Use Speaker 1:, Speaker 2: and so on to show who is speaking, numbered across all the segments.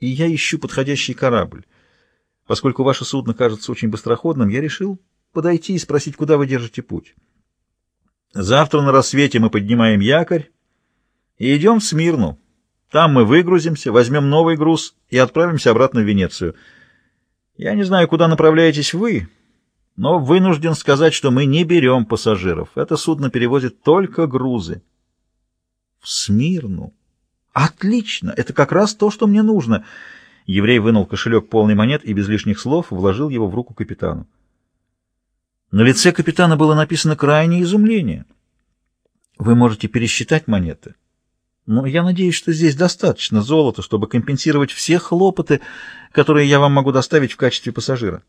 Speaker 1: и я ищу подходящий корабль. Поскольку ваше судно кажется очень быстроходным, я решил подойти и спросить, куда вы держите путь. Завтра на рассвете мы поднимаем якорь и идем в Смирну. Там мы выгрузимся, возьмем новый груз и отправимся обратно в Венецию. Я не знаю, куда направляетесь вы, но вынужден сказать, что мы не берем пассажиров. Это судно перевозит только грузы. В Смирну. Отлично! Это как раз то, что мне нужно. Еврей вынул кошелек полный монет и без лишних слов вложил его в руку капитану. На лице капитана было написано крайнее изумление. Вы можете пересчитать монеты. Но я надеюсь, что здесь достаточно золота, чтобы компенсировать все хлопоты, которые я вам могу доставить в качестве пассажира.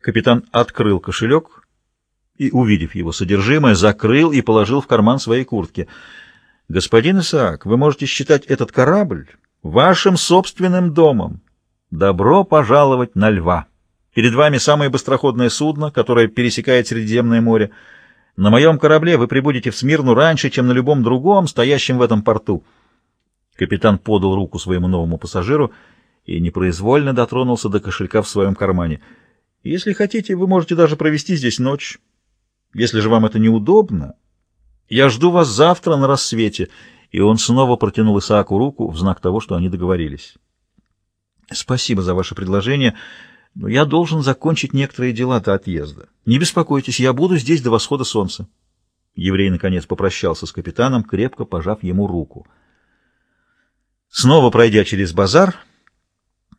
Speaker 1: Капитан открыл кошелек и, увидев его содержимое, закрыл и положил в карман своей куртки. «Господин Исаак, вы можете считать этот корабль вашим собственным домом. Добро пожаловать на льва. Перед вами самое быстроходное судно, которое пересекает Средиземное море. На моем корабле вы прибудете в Смирну раньше, чем на любом другом, стоящем в этом порту». Капитан подал руку своему новому пассажиру и непроизвольно дотронулся до кошелька в своем кармане — если хотите, вы можете даже провести здесь ночь. Если же вам это неудобно, я жду вас завтра на рассвете». И он снова протянул Исааку руку в знак того, что они договорились. «Спасибо за ваше предложение, но я должен закончить некоторые дела до отъезда. Не беспокойтесь, я буду здесь до восхода солнца». Еврей, наконец, попрощался с капитаном, крепко пожав ему руку. Снова пройдя через базар,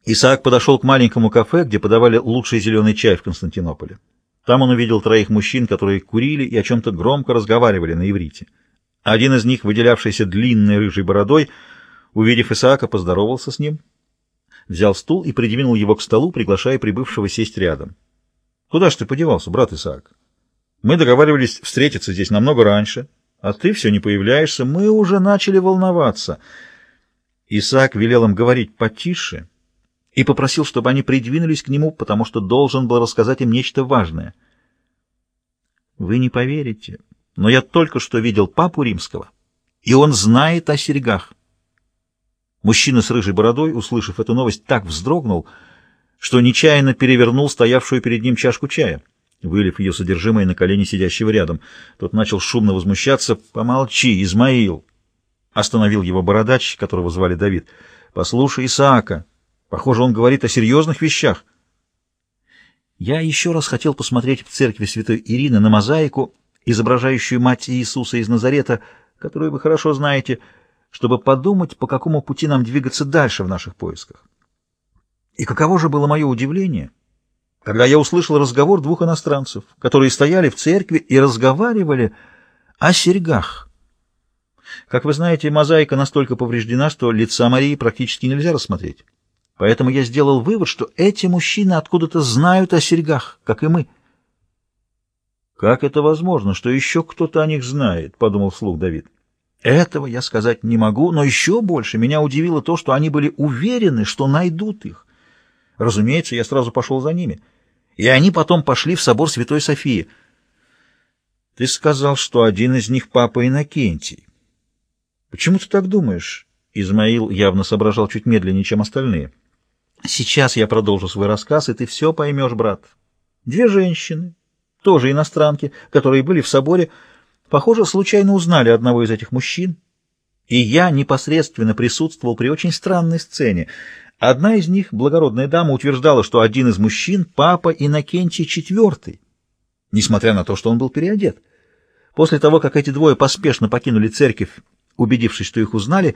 Speaker 1: Исаак подошел к маленькому кафе, где подавали лучший зеленый чай в Константинополе. Там он увидел троих мужчин, которые курили и о чем-то громко разговаривали на иврите. Один из них, выделявшийся длинной рыжей бородой, увидев Исаака, поздоровался с ним, взял стул и придвинул его к столу, приглашая прибывшего сесть рядом. — Куда ж ты подевался, брат Исаак? Мы договаривались встретиться здесь намного раньше, а ты все не появляешься. Мы уже начали волноваться. Исаак велел им говорить потише — и попросил, чтобы они придвинулись к нему, потому что должен был рассказать им нечто важное. Вы не поверите, но я только что видел папу римского, и он знает о серьгах. Мужчина с рыжей бородой, услышав эту новость, так вздрогнул, что нечаянно перевернул стоявшую перед ним чашку чая, вылив ее содержимое на колени сидящего рядом. Тот начал шумно возмущаться. «Помолчи, Измаил!» Остановил его бородач, которого звали Давид. «Послушай Исаака!» Похоже, он говорит о серьезных вещах. Я еще раз хотел посмотреть в церкви святой Ирины на мозаику, изображающую мать Иисуса из Назарета, которую вы хорошо знаете, чтобы подумать, по какому пути нам двигаться дальше в наших поисках. И каково же было мое удивление, когда я услышал разговор двух иностранцев, которые стояли в церкви и разговаривали о серьгах. Как вы знаете, мозаика настолько повреждена, что лица Марии практически нельзя рассмотреть. Поэтому я сделал вывод, что эти мужчины откуда-то знают о серьгах, как и мы. «Как это возможно, что еще кто-то о них знает?» — подумал вслух Давид. «Этого я сказать не могу, но еще больше меня удивило то, что они были уверены, что найдут их. Разумеется, я сразу пошел за ними, и они потом пошли в собор Святой Софии. Ты сказал, что один из них папа Иннокентий. Почему ты так думаешь?» Измаил явно соображал чуть медленнее, чем остальные. Сейчас я продолжу свой рассказ, и ты все поймешь, брат. Две женщины, тоже иностранки, которые были в соборе, похоже, случайно узнали одного из этих мужчин, и я непосредственно присутствовал при очень странной сцене. Одна из них, благородная дама, утверждала, что один из мужчин — папа Иннокентий IV, несмотря на то, что он был переодет. После того, как эти двое поспешно покинули церковь, убедившись, что их узнали,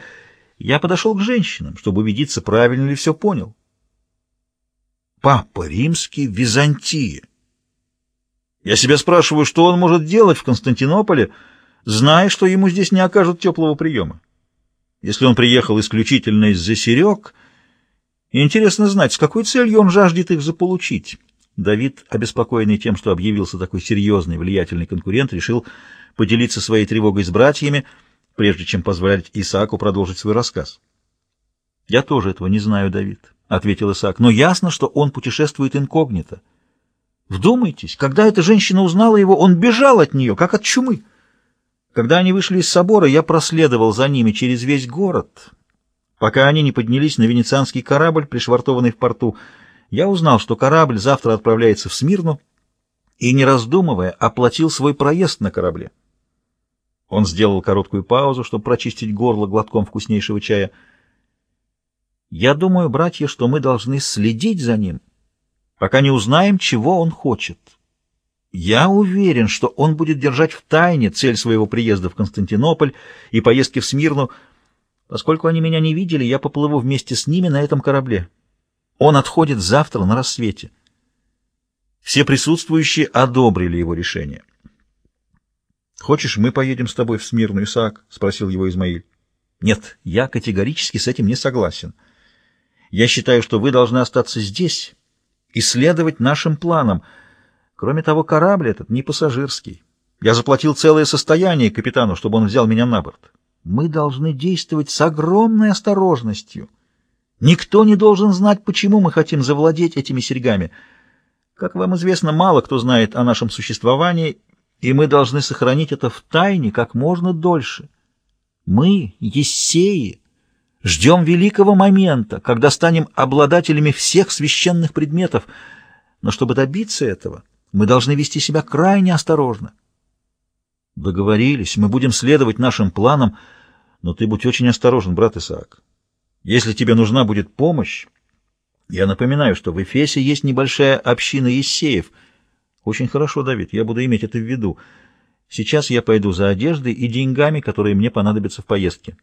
Speaker 1: я подошел к женщинам, чтобы убедиться, правильно ли все понял. Папа Римский в Византии. Я себя спрашиваю, что он может делать в Константинополе, зная, что ему здесь не окажут теплого приема. Если он приехал исключительно из-за серег, интересно знать, с какой целью он жаждет их заполучить. Давид, обеспокоенный тем, что объявился такой серьезный, влиятельный конкурент, решил поделиться своей тревогой с братьями, прежде чем позволять Исааку продолжить свой рассказ. «Я тоже этого не знаю, Давид ответил Исаак, — но ясно, что он путешествует инкогнито. Вдумайтесь, когда эта женщина узнала его, он бежал от нее, как от чумы. Когда они вышли из собора, я проследовал за ними через весь город. Пока они не поднялись на венецианский корабль, пришвартованный в порту, я узнал, что корабль завтра отправляется в Смирну, и, не раздумывая, оплатил свой проезд на корабле. Он сделал короткую паузу, чтобы прочистить горло глотком вкуснейшего чая. «Я думаю, братья, что мы должны следить за ним, пока не узнаем, чего он хочет. Я уверен, что он будет держать в тайне цель своего приезда в Константинополь и поездки в Смирну. Поскольку они меня не видели, я поплыву вместе с ними на этом корабле. Он отходит завтра на рассвете». Все присутствующие одобрили его решение. «Хочешь, мы поедем с тобой в Смирну, Исаак?» — спросил его Измаиль. «Нет, я категорически с этим не согласен. Я считаю, что вы должны остаться здесь и следовать нашим планам. Кроме того, корабль этот не пассажирский. Я заплатил целое состояние капитану, чтобы он взял меня на борт. Мы должны действовать с огромной осторожностью. Никто не должен знать, почему мы хотим завладеть этими серьгами. Как вам известно, мало кто знает о нашем существовании, и мы должны сохранить это в тайне как можно дольше. Мы, Ессеи, ждем великого момента, когда станем обладателями всех священных предметов, но чтобы добиться этого, мы должны вести себя крайне осторожно. Договорились, мы будем следовать нашим планам, но ты будь очень осторожен, брат Исаак. Если тебе нужна будет помощь, я напоминаю, что в Эфесе есть небольшая община Ессеев — очень хорошо, Давид, я буду иметь это в виду. Сейчас я пойду за одеждой и деньгами, которые мне понадобятся в поездке.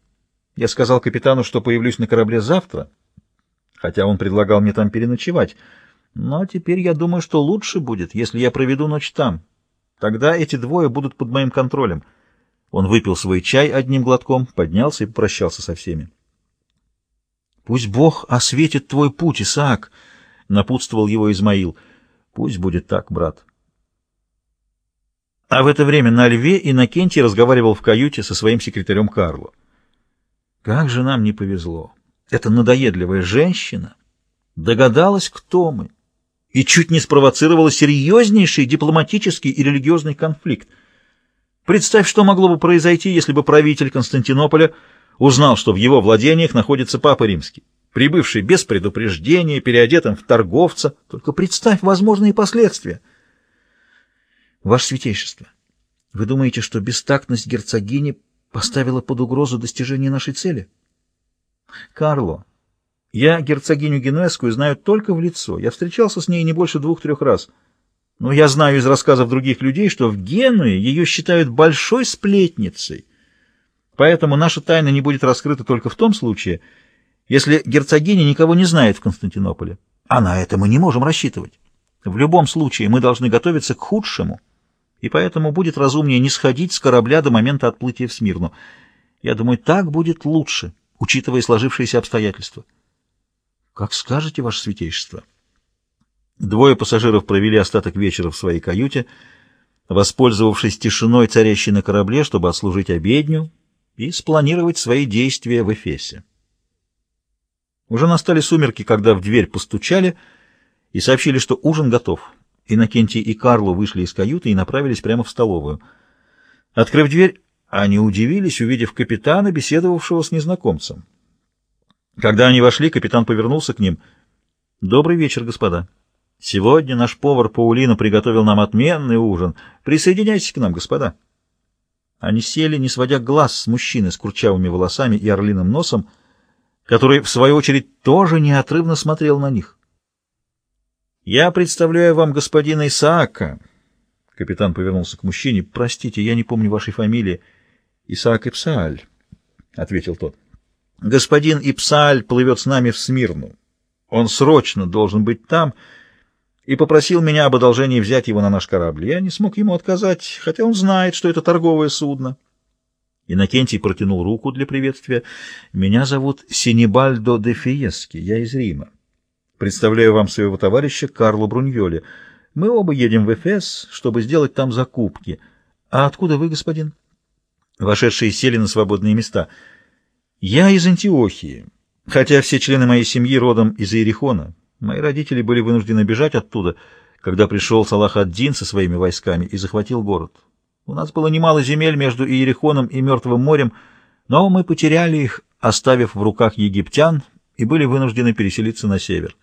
Speaker 1: Я сказал капитану, что появлюсь на корабле завтра, хотя он предлагал мне там переночевать. Но теперь я думаю, что лучше будет, если я проведу ночь там. Тогда эти двое будут под моим контролем. Он выпил свой чай одним глотком, поднялся и попрощался со всеми. «Пусть Бог осветит твой путь, Исаак!» — напутствовал его Измаил. «Пусть будет так, брат». А в это время на льве Иннокентий разговаривал в каюте со своим секретарем Карло. Как же нам не повезло! Эта надоедливая женщина догадалась, кто мы, и чуть не спровоцировала серьезнейший дипломатический и религиозный конфликт. Представь, что могло бы произойти, если бы правитель Константинополя узнал, что в его владениях находится Папа Римский, прибывший без предупреждения, переодетым в торговца. Только представь возможные последствия — Ваше святейшество, вы думаете, что бестактность герцогини поставила под угрозу достижение нашей цели? Карло, я герцогиню Генуэзскую знаю только в лицо. Я встречался с ней не больше двух-трех раз. Но я знаю из рассказов других людей, что в Генуе ее считают большой сплетницей. Поэтому наша тайна не будет раскрыта только в том случае, если герцогиня никого не знает в Константинополе. А на это мы не можем рассчитывать. В любом случае мы должны готовиться к худшему и поэтому будет разумнее не сходить с корабля до момента отплытия в Смирну. Я думаю, так будет лучше, учитывая сложившиеся обстоятельства. Как скажете, ваше святейшество. Двое пассажиров провели остаток вечера в своей каюте, воспользовавшись тишиной, царящей на корабле, чтобы отслужить обедню и спланировать свои действия в Эфесе. Уже настали сумерки, когда в дверь постучали и сообщили, что ужин готов. Иннокентий и Карло вышли из каюты и направились прямо в столовую. Открыв дверь, они удивились, увидев капитана, беседовавшего с незнакомцем. Когда они вошли, капитан повернулся к ним. «Добрый вечер, господа. Сегодня наш повар Паулина приготовил нам отменный ужин. Присоединяйтесь к нам, господа». Они сели, не сводя глаз с мужчины с курчавыми волосами и орлиным носом, который, в свою очередь, тоже неотрывно смотрел на них. «Я представляю вам господина Исаака». Капитан повернулся к мужчине. «Простите, я не помню вашей фамилии». «Исаак Ипсааль», — ответил тот. «Господин Ипсааль плывет с нами в Смирну. Он срочно должен быть там» и попросил меня об одолжении взять его на наш корабль. Я не смог ему отказать, хотя он знает, что это торговое судно. Иннокентий протянул руку для приветствия. «Меня зовут Синебальдо де Фиески, я из Рима. Представляю вам своего товарища Карло Бруньоли. Мы оба едем в Эфес, чтобы сделать там закупки. А откуда вы, господин? Вошедшие сели на свободные места. Я из Антиохии, хотя все члены моей семьи родом из Иерихона. Мои родители были вынуждены бежать оттуда, когда пришел Салах ад-Дин со своими войсками и захватил город. У нас было немало земель между Иерихоном и Мертвым морем, но мы потеряли их, оставив в руках египтян, и были вынуждены переселиться на север.